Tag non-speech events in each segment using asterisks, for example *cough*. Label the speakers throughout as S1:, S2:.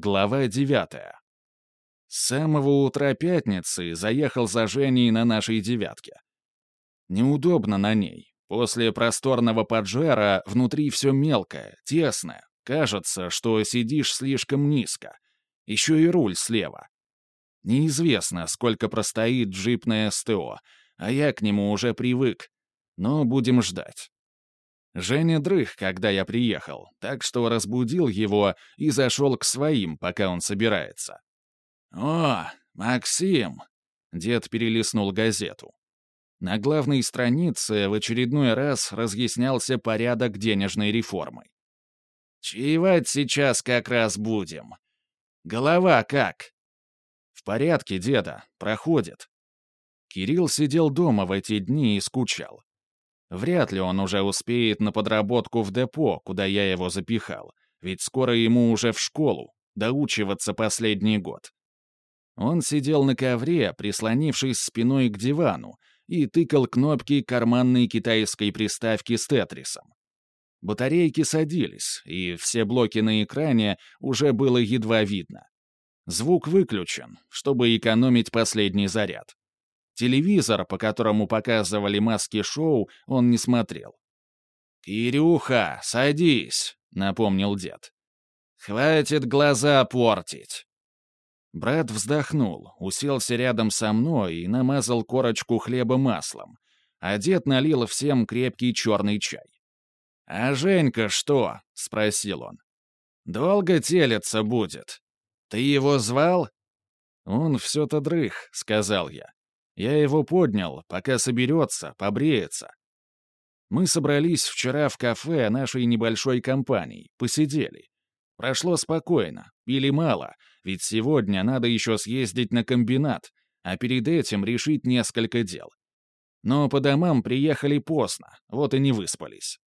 S1: Глава девятая. С самого утра пятницы заехал за Женей на нашей девятке. Неудобно на ней. После просторного поджара внутри все мелкое, тесное. Кажется, что сидишь слишком низко. Еще и руль слева. Неизвестно, сколько простоит джип СТО, а я к нему уже привык. Но будем ждать. Женя дрых, когда я приехал, так что разбудил его и зашел к своим, пока он собирается. «О, Максим!» — дед перелистнул газету. На главной странице в очередной раз разъяснялся порядок денежной реформы. «Чаевать сейчас как раз будем. Голова как?» «В порядке, деда, проходит». Кирилл сидел дома в эти дни и скучал. Вряд ли он уже успеет на подработку в депо, куда я его запихал, ведь скоро ему уже в школу, доучиваться последний год. Он сидел на ковре, прислонившись спиной к дивану, и тыкал кнопки карманной китайской приставки с тетрисом. Батарейки садились, и все блоки на экране уже было едва видно. Звук выключен, чтобы экономить последний заряд. Телевизор, по которому показывали маски-шоу, он не смотрел. «Кирюха, садись», — напомнил дед. «Хватит глаза портить». Брат вздохнул, уселся рядом со мной и намазал корочку хлеба маслом, а дед налил всем крепкий черный чай. «А Женька что?» — спросил он. «Долго телиться будет? Ты его звал?» «Он все-то дрых», — сказал я. Я его поднял, пока соберется, побреется. Мы собрались вчера в кафе нашей небольшой компании, посидели. Прошло спокойно, пили мало, ведь сегодня надо еще съездить на комбинат, а перед этим решить несколько дел. Но по домам приехали поздно, вот и не выспались.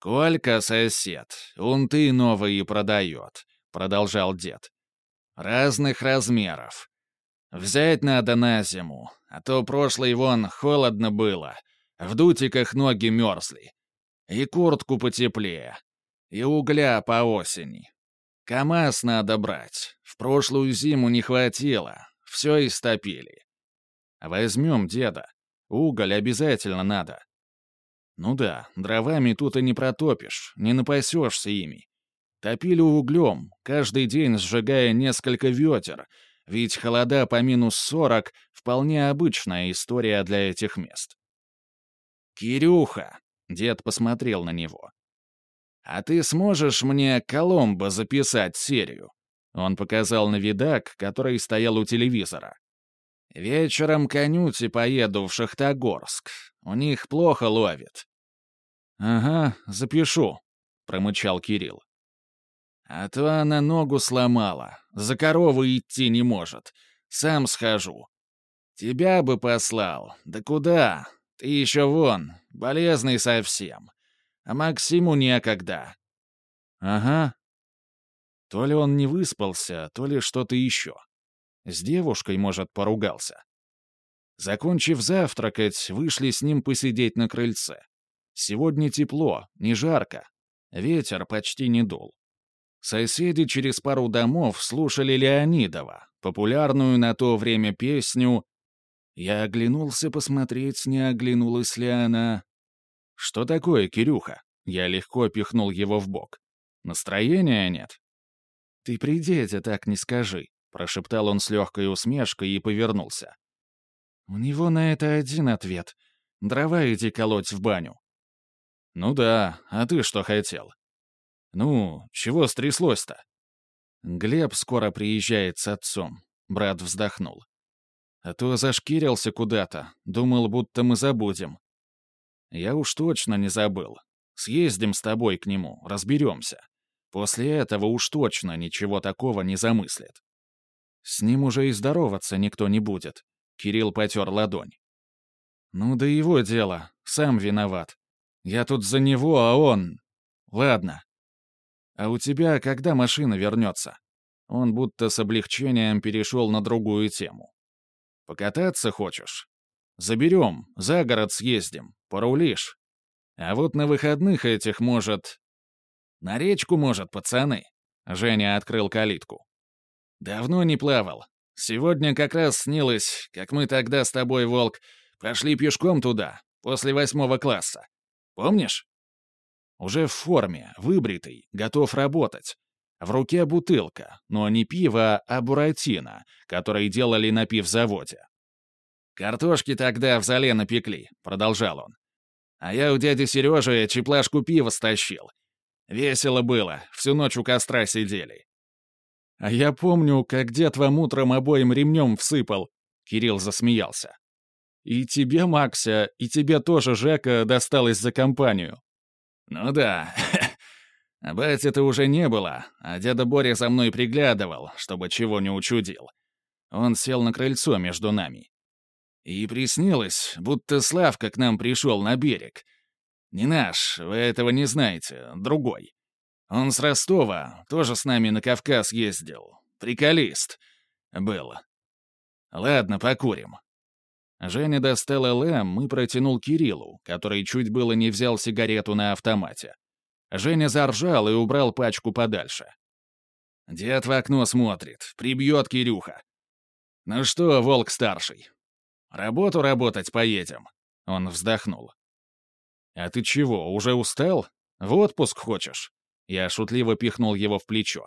S1: «Колька, сосед, унты новые продает», — продолжал дед. «Разных размеров. Взять надо на зиму, а то прошлый вон холодно было, в дутиках ноги мерзли. И куртку потеплее, и угля по осени. КамАЗ надо брать, в прошлую зиму не хватило, все истопили. Возьмем деда, уголь обязательно надо. Ну да, дровами тут и не протопишь, не напасешься ими. Топили углем, каждый день сжигая несколько ветер, ведь холода по минус сорок — вполне обычная история для этих мест. «Кирюха!» — дед посмотрел на него. «А ты сможешь мне Коломбо записать серию?» Он показал на видак, который стоял у телевизора. «Вечером конюти поеду в Шахтогорск. У них плохо ловит». «Ага, запишу», — промычал Кирилл. А то она ногу сломала, за корову идти не может. Сам схожу. Тебя бы послал. Да куда? Ты еще вон, болезный совсем. А Максиму некогда. Ага. То ли он не выспался, то ли что-то еще. С девушкой, может, поругался. Закончив завтракать, вышли с ним посидеть на крыльце. Сегодня тепло, не жарко. Ветер почти не дул. Соседи через пару домов слушали Леонидова, популярную на то время песню «Я оглянулся посмотреть, не оглянулась ли она». «Что такое, Кирюха?» Я легко пихнул его в бок. «Настроения нет?» «Ты при деде так не скажи», — прошептал он с легкой усмешкой и повернулся. «У него на это один ответ. Дрова иди колоть в баню». «Ну да, а ты что хотел?» «Ну, чего стряслось-то?» «Глеб скоро приезжает с отцом», — брат вздохнул. «А то зашкирился куда-то, думал, будто мы забудем». «Я уж точно не забыл. Съездим с тобой к нему, разберемся. После этого уж точно ничего такого не замыслит». «С ним уже и здороваться никто не будет», — Кирилл потер ладонь. «Ну да его дело, сам виноват. Я тут за него, а он... Ладно, «А у тебя когда машина вернется?» Он будто с облегчением перешел на другую тему. «Покататься хочешь? Заберем, за город съездим, порулишь. А вот на выходных этих, может...» «На речку, может, пацаны?» Женя открыл калитку. «Давно не плавал. Сегодня как раз снилось, как мы тогда с тобой, Волк, пошли пешком туда, после восьмого класса. Помнишь? Уже в форме, выбритый, готов работать. В руке бутылка, но не пиво, а буратино, который делали на пивзаводе. «Картошки тогда в зале напекли», — продолжал он. «А я у дяди Сережи чеплашку пива стащил. Весело было, всю ночь у костра сидели». «А я помню, как дед вам утром обоим ремнем всыпал», — Кирилл засмеялся. «И тебе, Макся, и тебе тоже, Жека, досталось за компанию». «Ну да, *laughs* А батя-то уже не было, а дядя Боря за мной приглядывал, чтобы чего не учудил. Он сел на крыльцо между нами. И приснилось, будто Славка к нам пришел на берег. Не наш, вы этого не знаете, другой. Он с Ростова, тоже с нами на Кавказ ездил. Приколист. Был. Ладно, покурим. Женя достал ЛМ и протянул Кириллу, который чуть было не взял сигарету на автомате. Женя заржал и убрал пачку подальше. Дед в окно смотрит, прибьет Кирюха. «Ну что, волк-старший, работу работать поедем?» Он вздохнул. «А ты чего, уже устал? В отпуск хочешь?» Я шутливо пихнул его в плечо.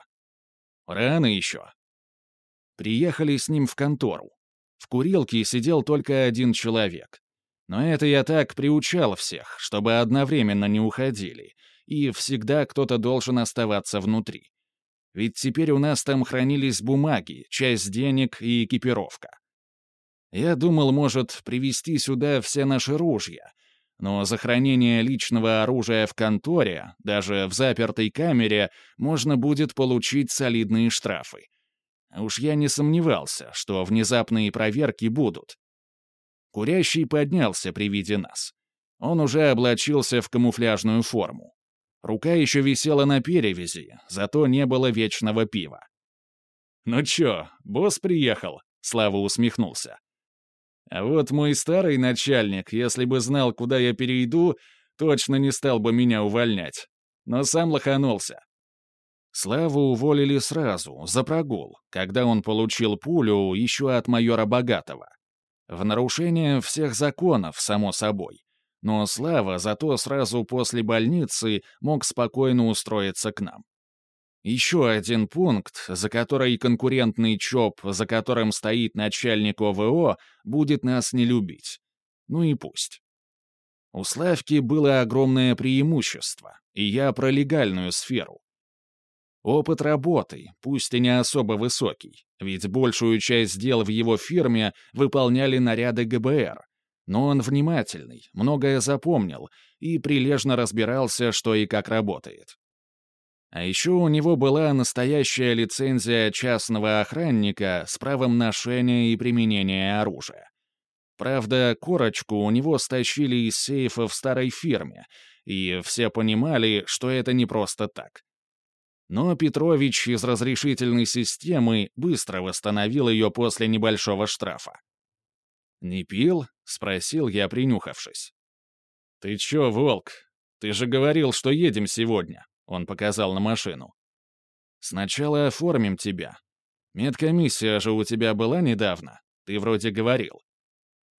S1: «Рано еще». Приехали с ним в контору. В курилке сидел только один человек. Но это я так приучал всех, чтобы одновременно не уходили, и всегда кто-то должен оставаться внутри. Ведь теперь у нас там хранились бумаги, часть денег и экипировка. Я думал, может, привезти сюда все наши ружья, но за хранение личного оружия в конторе, даже в запертой камере, можно будет получить солидные штрафы. Уж я не сомневался, что внезапные проверки будут. Курящий поднялся при виде нас. Он уже облачился в камуфляжную форму. Рука еще висела на перевязи, зато не было вечного пива. «Ну чё, босс приехал?» — Слава усмехнулся. «А вот мой старый начальник, если бы знал, куда я перейду, точно не стал бы меня увольнять. Но сам лоханулся». Славу уволили сразу, за прогул, когда он получил пулю еще от майора Богатого. В нарушение всех законов, само собой. Но Слава зато сразу после больницы мог спокойно устроиться к нам. Еще один пункт, за который конкурентный ЧОП, за которым стоит начальник ОВО, будет нас не любить. Ну и пусть. У Славки было огромное преимущество, и я про легальную сферу. Опыт работы, пусть и не особо высокий, ведь большую часть дел в его фирме выполняли наряды ГБР, но он внимательный, многое запомнил и прилежно разбирался, что и как работает. А еще у него была настоящая лицензия частного охранника с правом ношения и применения оружия. Правда, корочку у него стащили из сейфа в старой фирме, и все понимали, что это не просто так. Но Петрович из разрешительной системы быстро восстановил ее после небольшого штрафа. «Не пил?» — спросил я, принюхавшись. «Ты чё, волк? Ты же говорил, что едем сегодня», — он показал на машину. «Сначала оформим тебя. Медкомиссия же у тебя была недавно, ты вроде говорил».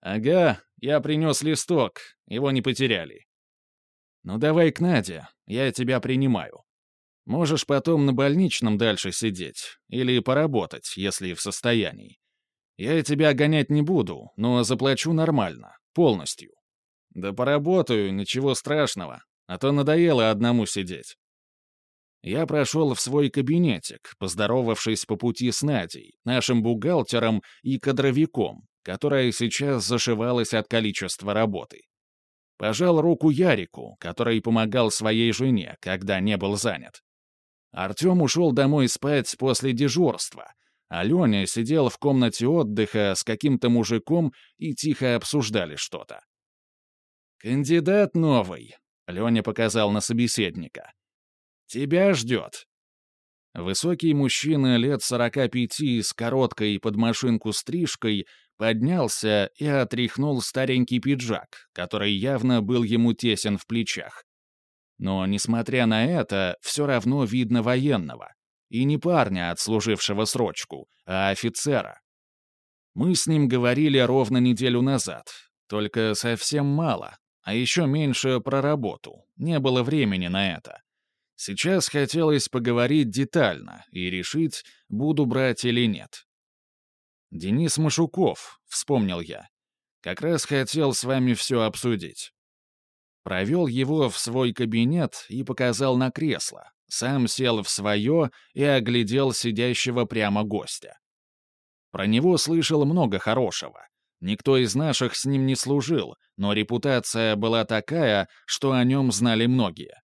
S1: «Ага, я принес листок, его не потеряли». «Ну давай к Наде, я тебя принимаю. Можешь потом на больничном дальше сидеть или поработать, если в состоянии. Я тебя гонять не буду, но заплачу нормально, полностью. Да поработаю, ничего страшного, а то надоело одному сидеть. Я прошел в свой кабинетик, поздоровавшись по пути с Надей, нашим бухгалтером и кадровиком, которая сейчас зашивалась от количества работы. Пожал руку Ярику, который помогал своей жене, когда не был занят. Артем ушел домой спать после дежурства, а Леня сидел в комнате отдыха с каким-то мужиком и тихо обсуждали что-то. «Кандидат новый», — Леня показал на собеседника. «Тебя ждет». Высокий мужчина лет сорока пяти с короткой под машинку стрижкой поднялся и отряхнул старенький пиджак, который явно был ему тесен в плечах. Но, несмотря на это, все равно видно военного. И не парня, отслужившего срочку, а офицера. Мы с ним говорили ровно неделю назад, только совсем мало, а еще меньше про работу, не было времени на это. Сейчас хотелось поговорить детально и решить, буду брать или нет. «Денис Машуков», — вспомнил я. «Как раз хотел с вами все обсудить». Провел его в свой кабинет и показал на кресло. Сам сел в свое и оглядел сидящего прямо гостя. Про него слышал много хорошего. Никто из наших с ним не служил, но репутация была такая, что о нем знали многие.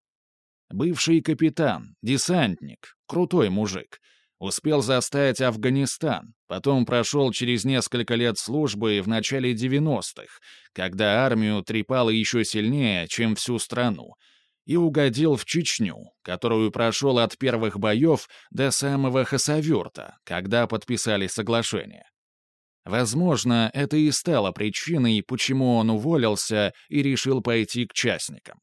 S1: Бывший капитан, десантник, крутой мужик. Успел застать Афганистан, потом прошел через несколько лет службы в начале 90-х, когда армию трепало еще сильнее, чем всю страну, и угодил в Чечню, которую прошел от первых боев до самого Хасавюрта, когда подписали соглашение. Возможно, это и стало причиной, почему он уволился и решил пойти к частникам.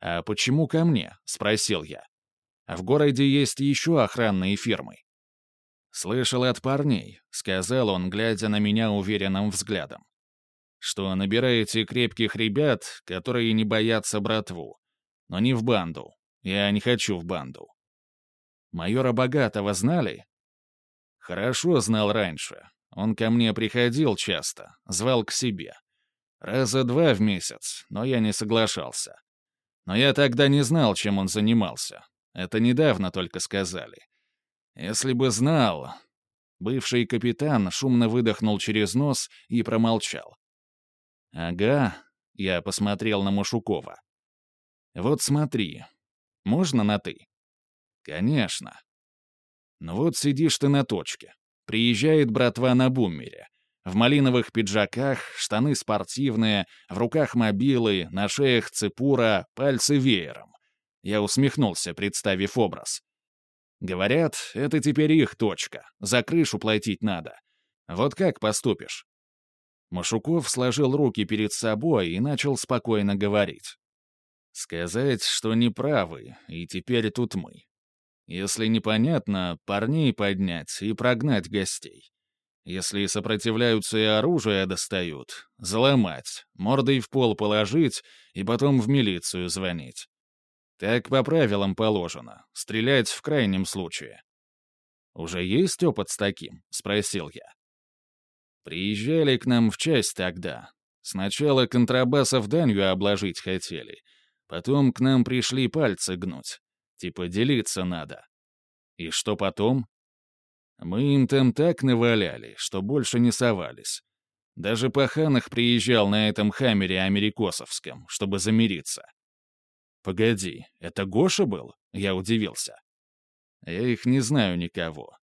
S1: «А почему ко мне?» — спросил я. «В городе есть еще охранные фирмы». «Слышал от парней», — сказал он, глядя на меня уверенным взглядом, «что набираете крепких ребят, которые не боятся братву. Но не в банду. Я не хочу в банду». «Майора Богатого знали?» «Хорошо знал раньше. Он ко мне приходил часто, звал к себе. Раза два в месяц, но я не соглашался. Но я тогда не знал, чем он занимался. Это недавно только сказали. Если бы знал... Бывший капитан шумно выдохнул через нос и промолчал. «Ага», — я посмотрел на Машукова. «Вот смотри. Можно на «ты»?» «Конечно». «Ну вот сидишь ты на точке. Приезжает братва на бумере. В малиновых пиджаках, штаны спортивные, в руках мобилы, на шеях цепура, пальцы веером. Я усмехнулся, представив образ. Говорят, это теперь их точка, за крышу платить надо. Вот как поступишь? Машуков сложил руки перед собой и начал спокойно говорить. Сказать, что неправы, и теперь тут мы. Если непонятно, парней поднять и прогнать гостей. Если сопротивляются и оружие достают, заломать, мордой в пол положить и потом в милицию звонить. Так по правилам положено, стрелять в крайнем случае. «Уже есть опыт с таким?» — спросил я. Приезжали к нам в часть тогда. Сначала контрабасов данью обложить хотели, потом к нам пришли пальцы гнуть. Типа делиться надо. И что потом? Мы им там так наваляли, что больше не совались. Даже Паханах приезжал на этом хаммере америкосовском, чтобы замириться. «Погоди, это Гоша был?» — я удивился. «Я их не знаю никого».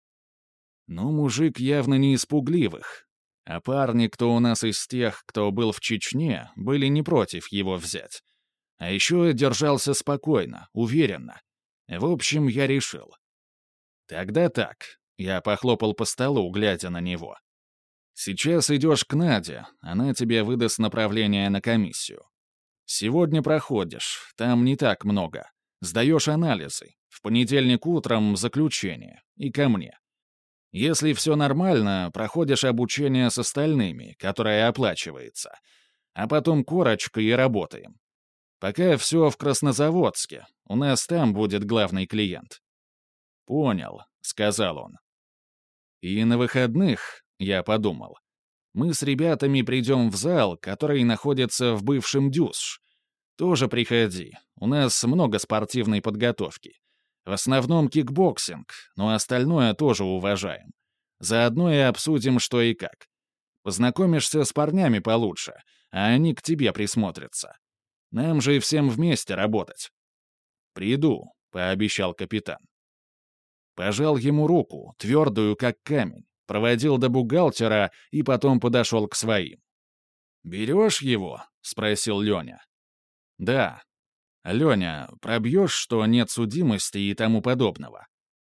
S1: «Ну, мужик явно не испугливых. А парни, кто у нас из тех, кто был в Чечне, были не против его взять. А еще держался спокойно, уверенно. В общем, я решил. Тогда так, я похлопал по столу, глядя на него. «Сейчас идешь к Наде, она тебе выдаст направление на комиссию. Сегодня проходишь, там не так много. Сдаешь анализы. В понедельник утром заключение. И ко мне. Если все нормально, проходишь обучение с остальными, которое оплачивается. А потом корочка и работаем. Пока все в Краснозаводске. У нас там будет главный клиент». «Понял», — сказал он. И на выходных, я подумал, мы с ребятами придем в зал, который находится в бывшем Дюсш. Тоже приходи, у нас много спортивной подготовки. В основном кикбоксинг, но остальное тоже уважаем. Заодно и обсудим, что и как. Познакомишься с парнями получше, а они к тебе присмотрятся. Нам же всем вместе работать. «Приду», — пообещал капитан. Пожал ему руку, твердую, как камень, проводил до бухгалтера и потом подошел к своим. «Берешь его?» — спросил Леня. «Да». «Леня, пробьешь, что нет судимости и тому подобного?»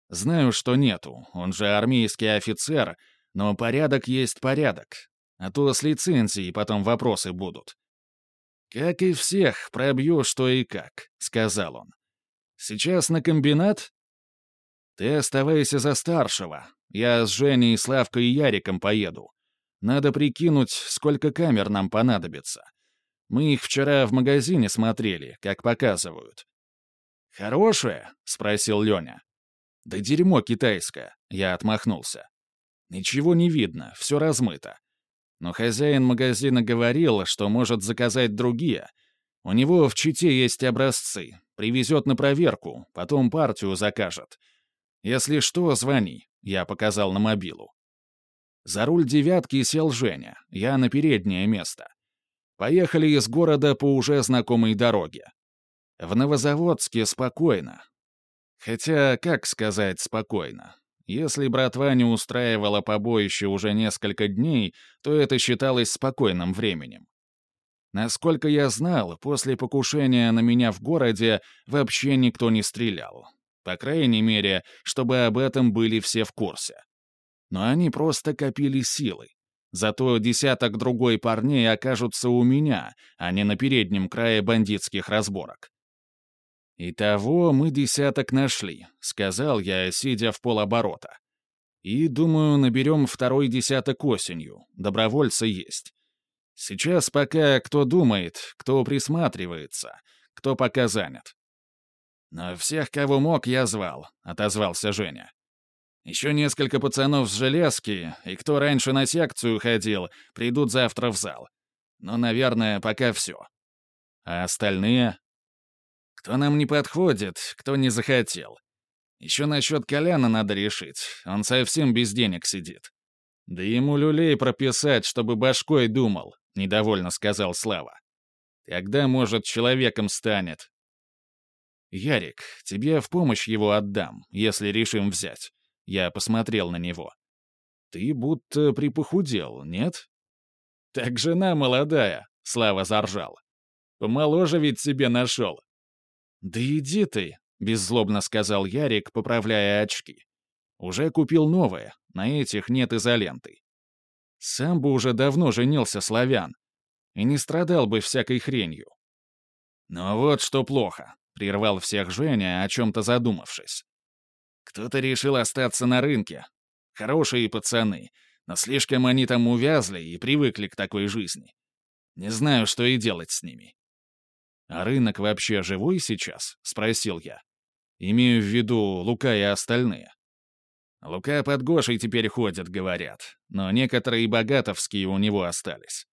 S1: «Знаю, что нету, он же армейский офицер, но порядок есть порядок. А то с лицензией потом вопросы будут». «Как и всех, пробью что и как», — сказал он. «Сейчас на комбинат?» Ты оставайся за старшего. Я с Женей, Славкой и Яриком поеду. Надо прикинуть, сколько камер нам понадобится. Мы их вчера в магазине смотрели, как показывают. «Хорошее?» — спросил Леня. «Да дерьмо китайское», — я отмахнулся. «Ничего не видно, все размыто. Но хозяин магазина говорил, что может заказать другие. У него в Чите есть образцы. Привезет на проверку, потом партию закажет. Если что, звони», — я показал на мобилу. За руль «девятки» сел Женя, я на переднее место. Поехали из города по уже знакомой дороге. В Новозаводске спокойно. Хотя, как сказать спокойно? Если братва не устраивала побоище уже несколько дней, то это считалось спокойным временем. Насколько я знал, после покушения на меня в городе вообще никто не стрелял. По крайней мере, чтобы об этом были все в курсе но они просто копили силы. Зато десяток другой парней окажутся у меня, а не на переднем крае бандитских разборок. «Итого мы десяток нашли», — сказал я, сидя в полоборота. «И, думаю, наберем второй десяток осенью. Добровольцы есть. Сейчас пока кто думает, кто присматривается, кто пока занят». «Но всех, кого мог, я звал», — отозвался Женя. Еще несколько пацанов с железки, и кто раньше на секцию ходил, придут завтра в зал. Но, наверное, пока все. А остальные? Кто нам не подходит, кто не захотел. Еще насчет Коляна надо решить, он совсем без денег сидит. Да ему люлей прописать, чтобы башкой думал, недовольно сказал Слава. Тогда, может, человеком станет. Ярик, тебе в помощь его отдам, если решим взять. Я посмотрел на него. «Ты будто припохудел, нет?» «Так жена молодая», — Слава заржал. «Помоложе ведь себе нашел». «Да иди ты», — беззлобно сказал Ярик, поправляя очки. «Уже купил новое, на этих нет изоленты. Сам бы уже давно женился славян и не страдал бы всякой хренью». «Но вот что плохо», — прервал всех Женя, о чем-то задумавшись. Кто-то решил остаться на рынке. Хорошие пацаны, но слишком они там увязли и привыкли к такой жизни. Не знаю, что и делать с ними. «А рынок вообще живой сейчас?» — спросил я. Имею в виду Лука и остальные. Лука под Гошей теперь ходят, говорят, но некоторые богатовские у него остались.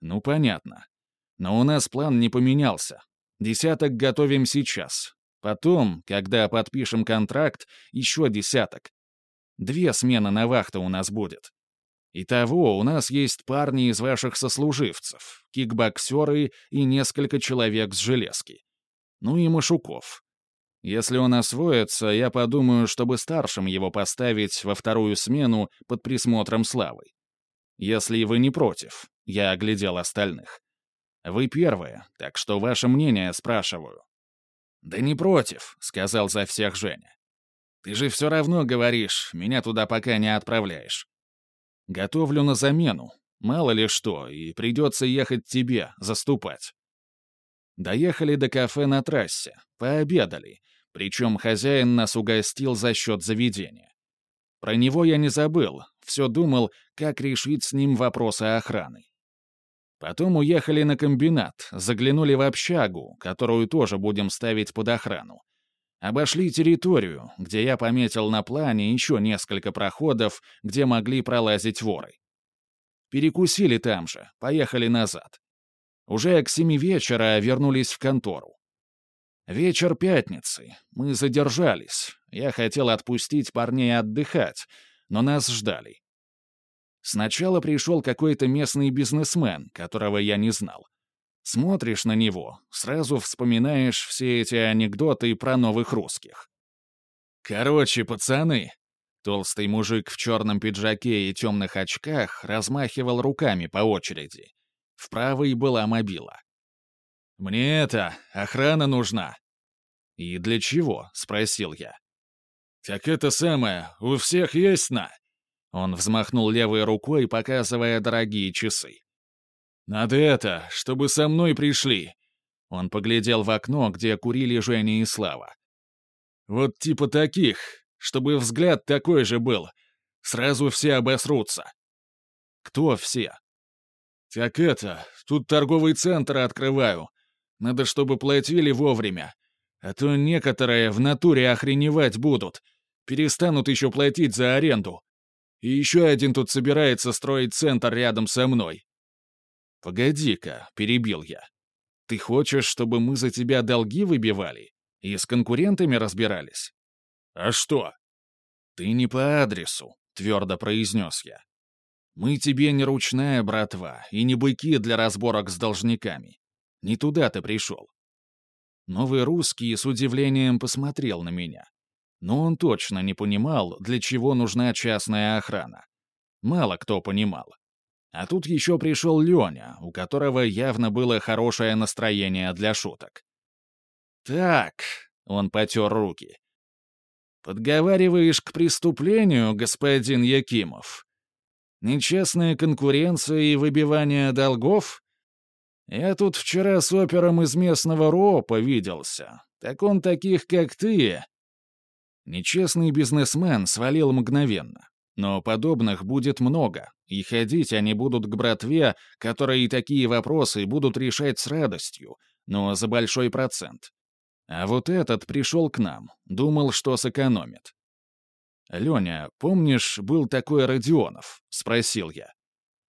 S1: Ну, понятно. Но у нас план не поменялся. Десяток готовим сейчас, Потом, когда подпишем контракт, еще десяток. Две смены на вахту у нас будет. Итого, у нас есть парни из ваших сослуживцев, кикбоксеры и несколько человек с железки. Ну и Машуков. Если он освоится, я подумаю, чтобы старшим его поставить во вторую смену под присмотром Славы. Если вы не против, я оглядел остальных. Вы первые, так что ваше мнение спрашиваю. «Да не против», — сказал за всех Женя. «Ты же все равно говоришь, меня туда пока не отправляешь. Готовлю на замену, мало ли что, и придется ехать тебе, заступать». Доехали до кафе на трассе, пообедали, причем хозяин нас угостил за счет заведения. Про него я не забыл, все думал, как решить с ним вопросы охраны. Потом уехали на комбинат, заглянули в общагу, которую тоже будем ставить под охрану. Обошли территорию, где я пометил на плане еще несколько проходов, где могли пролазить воры. Перекусили там же, поехали назад. Уже к семи вечера вернулись в контору. Вечер пятницы. Мы задержались. Я хотел отпустить парней отдыхать, но нас ждали. Сначала пришел какой-то местный бизнесмен, которого я не знал. Смотришь на него, сразу вспоминаешь все эти анекдоты про новых русских. «Короче, пацаны!» Толстый мужик в черном пиджаке и темных очках размахивал руками по очереди. В правой была мобила. «Мне это, охрана нужна». «И для чего?» — спросил я. «Так это самое, у всех есть на?» Он взмахнул левой рукой, показывая дорогие часы. «Надо это, чтобы со мной пришли!» Он поглядел в окно, где курили Женя и Слава. «Вот типа таких, Чтобы взгляд такой же был. Сразу все обосрутся. Кто все? Так это, тут торговый центр открываю. Надо, чтобы платили вовремя. А то некоторые в натуре охреневать будут. Перестанут еще платить за аренду. И еще один тут собирается строить центр рядом со мной. «Погоди-ка», — перебил я. «Ты хочешь, чтобы мы за тебя долги выбивали и с конкурентами разбирались?» «А что?» «Ты не по адресу», — твердо произнес я. «Мы тебе не ручная братва и не быки для разборок с должниками. Не туда ты пришел». Новый русский с удивлением посмотрел на меня. Но он точно не понимал, для чего нужна частная охрана. Мало кто понимал. А тут еще пришел Леня, у которого явно было хорошее настроение для шуток. «Так», — он потер руки, Подговариваешь к преступлению, господин Якимов? Нечестная конкуренция и выбивание долгов? Я тут вчера с опером из местного РОПа виделся. Так он таких, как ты. Нечестный бизнесмен свалил мгновенно. Но подобных будет много, и ходить они будут к братве, которые такие вопросы будут решать с радостью, но за большой процент. А вот этот пришел к нам, думал, что сэкономит. «Леня, помнишь, был такой Родионов?» — спросил я.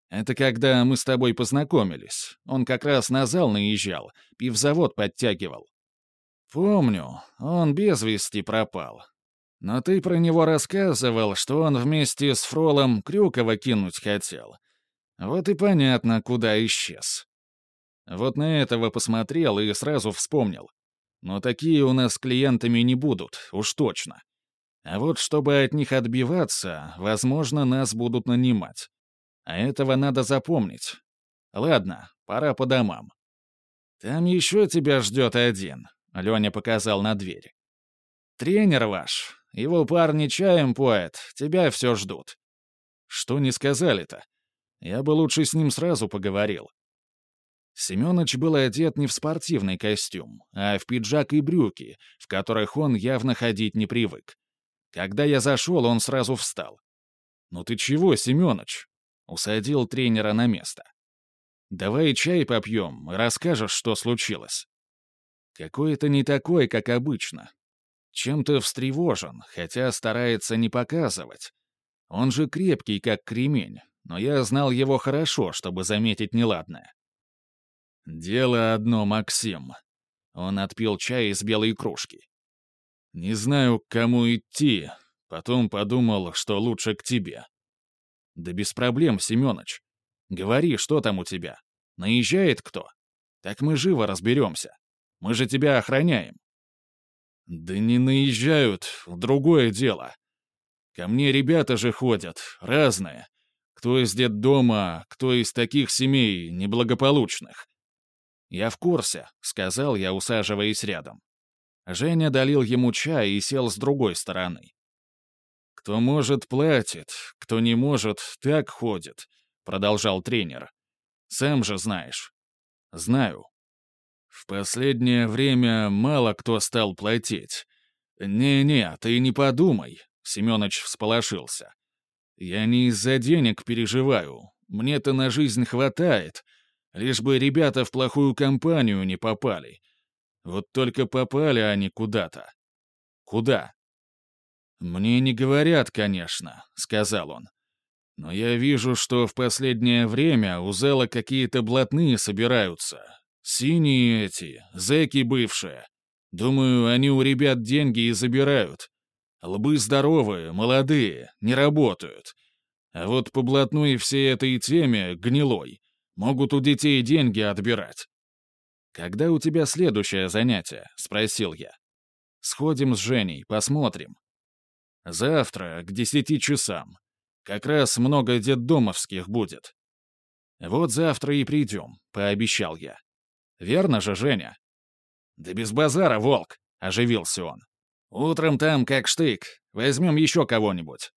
S1: «Это когда мы с тобой познакомились. Он как раз на зал наезжал, пивзавод подтягивал». «Помню, он без вести пропал. Но ты про него рассказывал, что он вместе с Фролом Крюкова кинуть хотел. Вот и понятно, куда исчез». Вот на этого посмотрел и сразу вспомнил. Но такие у нас клиентами не будут, уж точно. А вот чтобы от них отбиваться, возможно, нас будут нанимать. А этого надо запомнить. Ладно, пора по домам. Там еще тебя ждет один, — Леня показал на дверь. Тренер ваш, его парни чаем поет, тебя все ждут. Что не сказали-то? Я бы лучше с ним сразу поговорил. Семёныч был одет не в спортивный костюм, а в пиджак и брюки, в которых он явно ходить не привык. Когда я зашел, он сразу встал. «Ну ты чего, Семёныч?» — усадил тренера на место. «Давай чай попьем, расскажешь, что случилось». Какой-то не такой, как обычно. Чем-то встревожен, хотя старается не показывать. Он же крепкий, как кремень, но я знал его хорошо, чтобы заметить неладное. «Дело одно, Максим». Он отпил чай из белой кружки. «Не знаю, к кому идти. Потом подумал, что лучше к тебе». «Да без проблем, Семёныч. Говори, что там у тебя? Наезжает кто? Так мы живо разберемся. Мы же тебя охраняем». «Да не наезжают, другое дело. Ко мне ребята же ходят, разные. Кто из детдома, кто из таких семей неблагополучных. «Я в курсе», — сказал я, усаживаясь рядом. Женя долил ему чай и сел с другой стороны. «Кто может, платит, кто не может, так ходит», — продолжал тренер. «Сам же знаешь». «Знаю». «В последнее время мало кто стал платить. Не-не, ты не подумай», — Семёныч всполошился. «Я не из-за денег переживаю. Мне-то на жизнь хватает, Лишь бы ребята в плохую компанию не попали. Вот только попали они куда-то. Куда? «Мне не говорят, конечно», — сказал он. «Но я вижу, что в последнее время у Зела какие-то блатные собираются. Синие эти, зэки бывшие. Думаю, они у ребят деньги и забирают. Лбы здоровые, молодые, не работают. А вот по блатной всей этой теме гнилой. Могут у детей деньги отбирать. «Когда у тебя следующее занятие?» — спросил я. «Сходим с Женей, посмотрим». «Завтра, к десяти часам. Как раз много детдомовских будет». «Вот завтра и придем», — пообещал я. «Верно же, Женя?» «Да без базара, волк!» — оживился он. «Утром там как штык. Возьмем еще кого-нибудь.